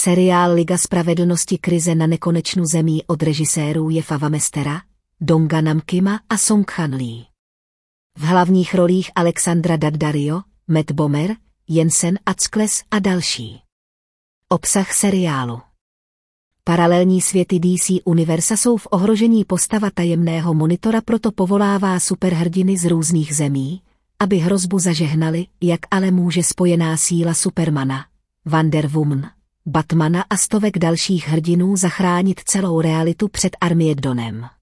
Seriál Liga spravedlnosti krize na nekonečnou zemí od režisérů je Fava Mestera, Donga Namkima a Song Han Lee. V hlavních rolích Alexandra Daddario, Matt Bomer, Jensen Ackles a další. Obsah seriálu Paralelní světy DC Universa jsou v ohrožení postava tajemného monitora proto povolává superhrdiny z různých zemí, aby hrozbu zažehnali, jak ale může spojená síla Supermana, Wonder Woman, Batmana a stovek dalších hrdinů zachránit celou realitu před Armiedonem.